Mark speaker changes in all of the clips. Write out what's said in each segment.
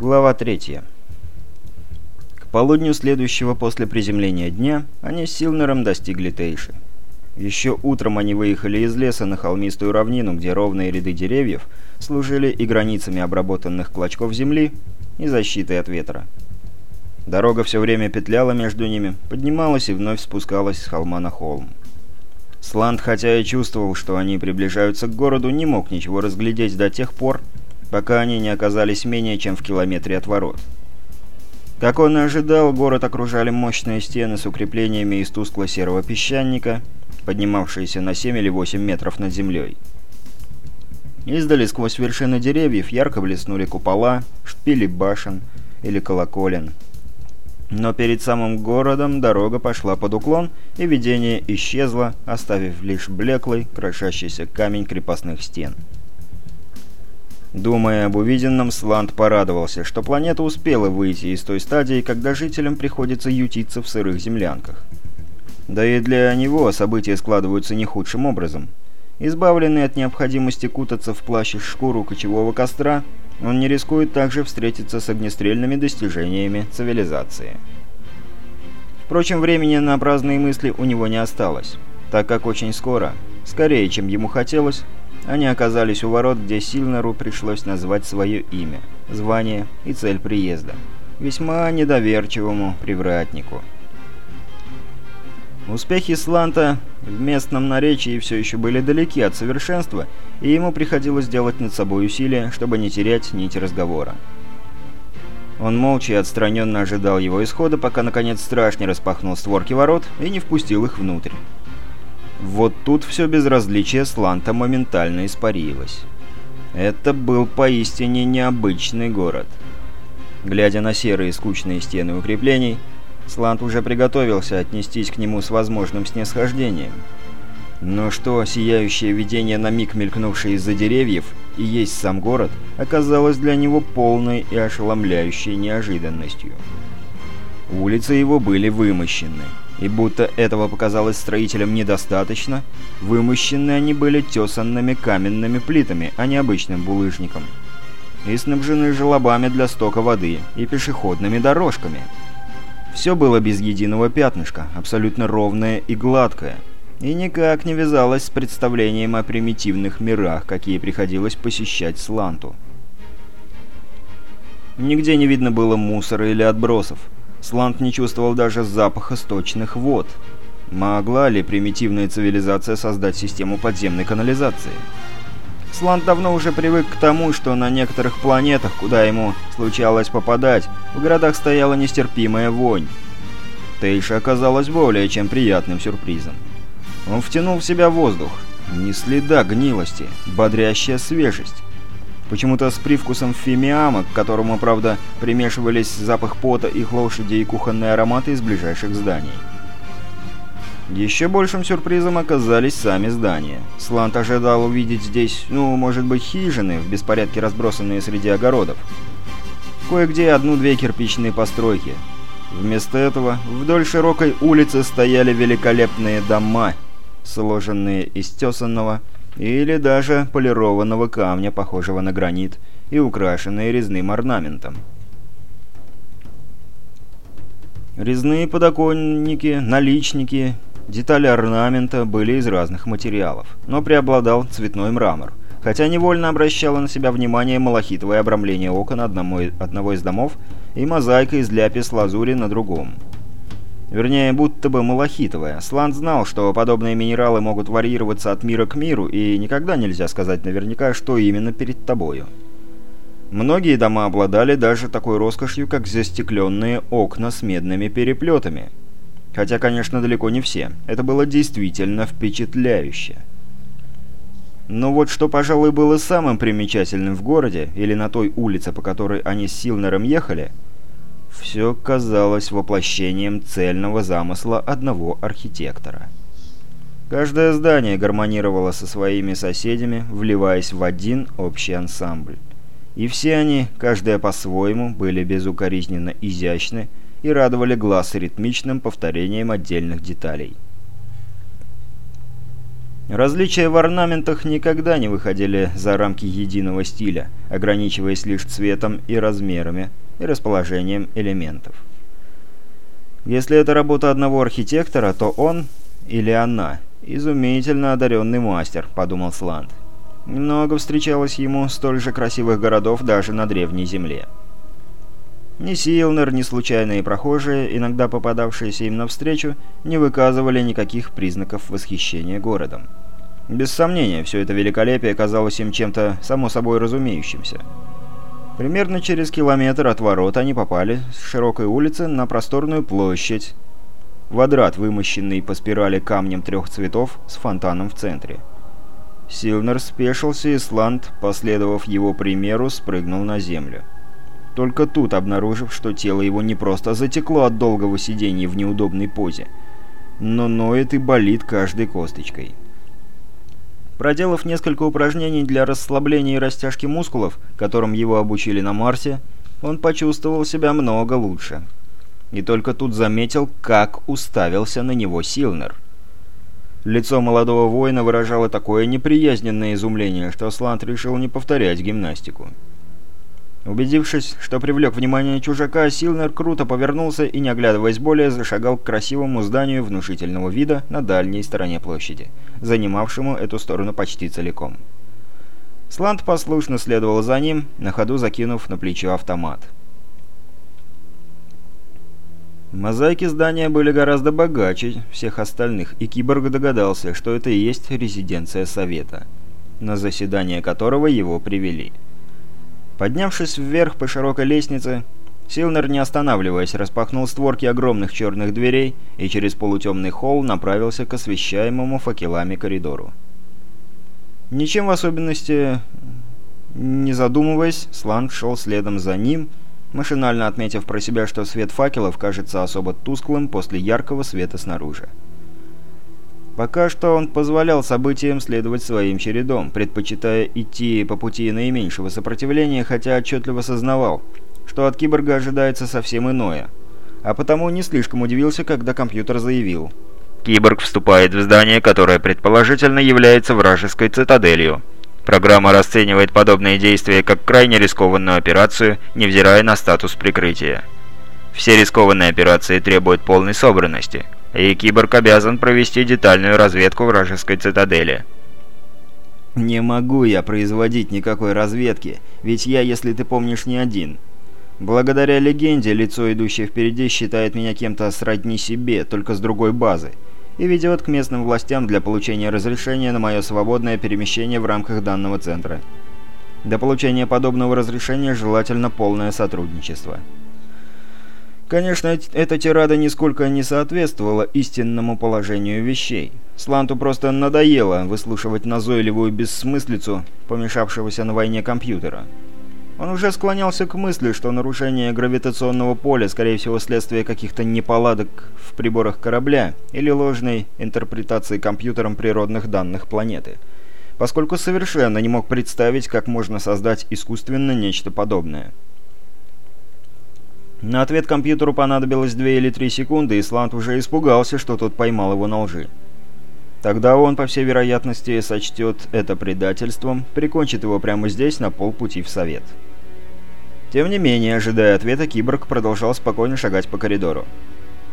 Speaker 1: Глава 3. К полудню следующего после приземления дня они с Силнером достигли Тейши. Еще утром они выехали из леса на холмистую равнину, где ровные ряды деревьев служили и границами обработанных клочков земли, и защитой от ветра. Дорога все время петляла между ними, поднималась и вновь спускалась с холма на холм. Сланд, хотя и чувствовал, что они приближаются к городу, не мог ничего разглядеть до тех пор, пока они не оказались менее чем в километре от ворот. Как он и ожидал, город окружали мощные стены с укреплениями из тускло-серого песчаника, поднимавшиеся на 7 или 8 метров над землей. Издали сквозь вершины деревьев ярко блеснули купола, шпили башен или колоколен. Но перед самым городом дорога пошла под уклон, и видение исчезло, оставив лишь блеклый, крошащийся камень крепостных стен. Думая об увиденном, Сланд порадовался, что планета успела выйти из той стадии, когда жителям приходится ютиться в сырых землянках. Да и для него события складываются не худшим образом. Избавленный от необходимости кутаться в плащ из шкуру кочевого костра, он не рискует также встретиться с огнестрельными достижениями цивилизации. Впрочем, времени на праздные мысли у него не осталось, так как очень скоро, скорее, чем ему хотелось, они оказались у ворот, где Силнеру пришлось назвать свое имя, звание и цель приезда. Весьма недоверчивому привратнику. Успехи Сланта в местном наречии все еще были далеки от совершенства, и ему приходилось делать над собой усилия, чтобы не терять нить разговора. Он молча и отстраненно ожидал его исхода, пока наконец страж не распахнул створки ворот и не впустил их внутрь. Вот тут все безразличие Сланта моментально испарилось. Это был поистине необычный город. Глядя на серые скучные стены укреплений, Слант уже приготовился отнестись к нему с возможным снисхождением. Но что сияющее видение на миг мелькнувшее из-за деревьев и есть сам город, оказалось для него полной и ошеломляющей неожиданностью. Улицы его были вымощены. И будто этого показалось строителям недостаточно, вымощены они были тесанными каменными плитами, а не обычным булыжником. И снабжены желобами для стока воды и пешеходными дорожками. Все было без единого пятнышка, абсолютно ровное и гладкое, и никак не вязалось с представлением о примитивных мирах, какие приходилось посещать Сланту. Нигде не видно было мусора или отбросов. Слант не чувствовал даже запаха сточных вод. Могла ли примитивная цивилизация создать систему подземной канализации? Слант давно уже привык к тому, что на некоторых планетах, куда ему случалось попадать, в городах стояла нестерпимая вонь. Тейша оказалась более чем приятным сюрпризом. Он втянул в себя воздух. Ни следа гнилости, бодрящая свежесть. Почему-то с привкусом фимиама, к которому, правда, примешивались запах пота их лошади и кухонные ароматы из ближайших зданий. Еще большим сюрпризом оказались сами здания. Слант ожидал увидеть здесь, ну, может быть, хижины, в беспорядке разбросанные среди огородов. Кое-где одну-две кирпичные постройки. Вместо этого вдоль широкой улицы стояли великолепные дома, сложенные из тесанного, или даже полированного камня, похожего на гранит, и украшенные резным орнаментом. Резные подоконники, наличники, детали орнамента были из разных материалов, но преобладал цветной мрамор, хотя невольно обращало на себя внимание малахитовое обрамление окон одному, одного из домов и мозаика из ляпис-лазури на другом. Вернее, будто бы малахитовая. Сланд знал, что подобные минералы могут варьироваться от мира к миру, и никогда нельзя сказать наверняка, что именно перед тобою. Многие дома обладали даже такой роскошью, как застекленные окна с медными переплетами. Хотя, конечно, далеко не все. Это было действительно впечатляюще. Но вот что, пожалуй, было самым примечательным в городе, или на той улице, по которой они с Силнером ехали – все казалось воплощением цельного замысла одного архитектора. Каждое здание гармонировало со своими соседями, вливаясь в один общий ансамбль. И все они, каждая по-своему, были безукоризненно изящны и радовали глаз ритмичным повторением отдельных деталей. Различия в орнаментах никогда не выходили за рамки единого стиля, ограничиваясь лишь цветом и размерами и расположением элементов. Если это работа одного архитектора, то он или она изумительно одаренный мастер, подумал Сланд. Много встречалось ему столь же красивых городов даже на Древней Земле. Ни Силнер, ни случайные прохожие, иногда попадавшиеся им навстречу, не выказывали никаких признаков восхищения городом. Без сомнения, все это великолепие казалось им чем-то само собой разумеющимся. Примерно через километр от ворот они попали с широкой улицы на просторную площадь. Квадрат, вымощенный по спирали камнем трех цветов, с фонтаном в центре. Силнер спешился, и Сланд, последовав его примеру, спрыгнул на землю только тут обнаружив, что тело его не просто затекло от долгого сидения в неудобной позе, но ноет и болит каждой косточкой. Проделав несколько упражнений для расслабления и растяжки мускулов, которым его обучили на Марсе, он почувствовал себя много лучше. И только тут заметил, как уставился на него Силнер. Лицо молодого воина выражало такое неприязненное изумление, что Слант решил не повторять гимнастику. Убедившись, что привлек внимание чужака, Силнер круто повернулся и, не оглядываясь более, зашагал к красивому зданию внушительного вида на дальней стороне площади, занимавшему эту сторону почти целиком. Сланд послушно следовал за ним, на ходу закинув на плечо автомат. Мозаики здания были гораздо богаче всех остальных, и Киборг догадался, что это и есть резиденция Совета, на заседание которого его привели. Поднявшись вверх по широкой лестнице, Силнер, не останавливаясь, распахнул створки огромных черных дверей и через полутемный холл направился к освещаемому факелами коридору. Ничем в особенности не задумываясь, Сланд шел следом за ним, машинально отметив про себя, что свет факелов кажется особо тусклым после яркого света снаружи. Пока что он позволял событиям следовать своим чередом, предпочитая идти по пути наименьшего сопротивления, хотя отчетливо сознавал, что от киборга ожидается совсем иное. А потому не слишком удивился, когда компьютер заявил.
Speaker 2: «Киборг вступает в здание, которое предположительно является вражеской цитаделью. Программа расценивает подобные действия как крайне рискованную операцию, невзирая на статус прикрытия. Все рискованные операции требуют полной собранности» и киборг обязан провести детальную разведку вражеской цитадели.
Speaker 1: «Не могу я производить никакой разведки, ведь я, если ты помнишь, не один. Благодаря легенде, лицо, идущее впереди, считает меня кем-то сродни себе, только с другой базы, и ведет к местным властям для получения разрешения на мое свободное перемещение в рамках данного центра. До получения подобного разрешения желательно полное сотрудничество». Конечно, эта тирада нисколько не соответствовала истинному положению вещей. Сланту просто надоело выслушивать назойливую бессмыслицу помешавшегося на войне компьютера. Он уже склонялся к мысли, что нарушение гравитационного поля, скорее всего, следствие каких-то неполадок в приборах корабля или ложной интерпретации компьютером природных данных планеты, поскольку совершенно не мог представить, как можно создать искусственно нечто подобное. На ответ компьютеру понадобилось 2 или 3 секунды, и Слант уже испугался, что тот поймал его на лжи. Тогда он, по всей вероятности, сочтет это предательством, прикончит его прямо здесь, на полпути в совет. Тем не менее, ожидая ответа, киборг продолжал спокойно шагать по коридору.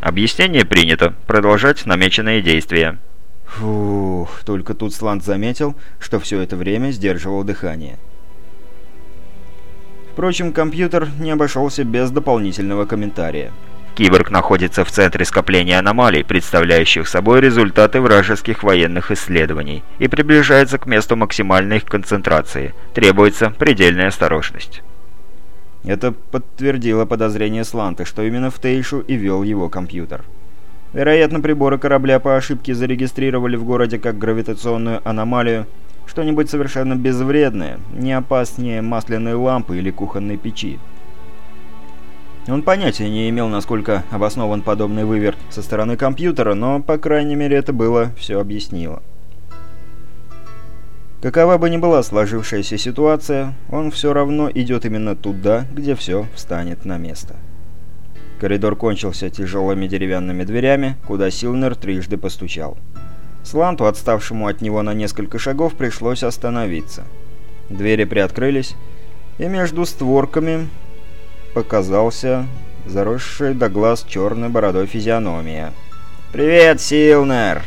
Speaker 2: «Объяснение принято. Продолжать намеченные действия».
Speaker 1: Фух, только тут Слант заметил, что все это время сдерживал дыхание. Впрочем, компьютер не обошелся без дополнительного комментария.
Speaker 2: Киборг находится в центре скопления аномалий, представляющих собой результаты вражеских военных исследований, и приближается к месту максимальной их концентрации. Требуется предельная осторожность.
Speaker 1: Это подтвердило подозрение Сланта, что именно в Тейшу и вел его компьютер. Вероятно, приборы корабля по ошибке зарегистрировали в городе как гравитационную аномалию, что-нибудь совершенно безвредное, не опаснее масляной лампы или кухонной печи. Он понятия не имел, насколько обоснован подобный выверт со стороны компьютера, но, по крайней мере, это было все объяснило. Какова бы ни была сложившаяся ситуация, он все равно идет именно туда, где все встанет на место. Коридор кончился тяжелыми деревянными дверями, куда Силнер трижды постучал. Сланту, отставшему от него на несколько шагов, пришлось остановиться. Двери приоткрылись, и между створками показался заросший до глаз черной бородой физиономия. «Привет, Силнер!»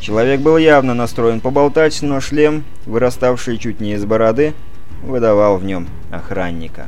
Speaker 1: Человек был явно настроен поболтать, но шлем, выраставший чуть не из бороды, выдавал в нем охранника.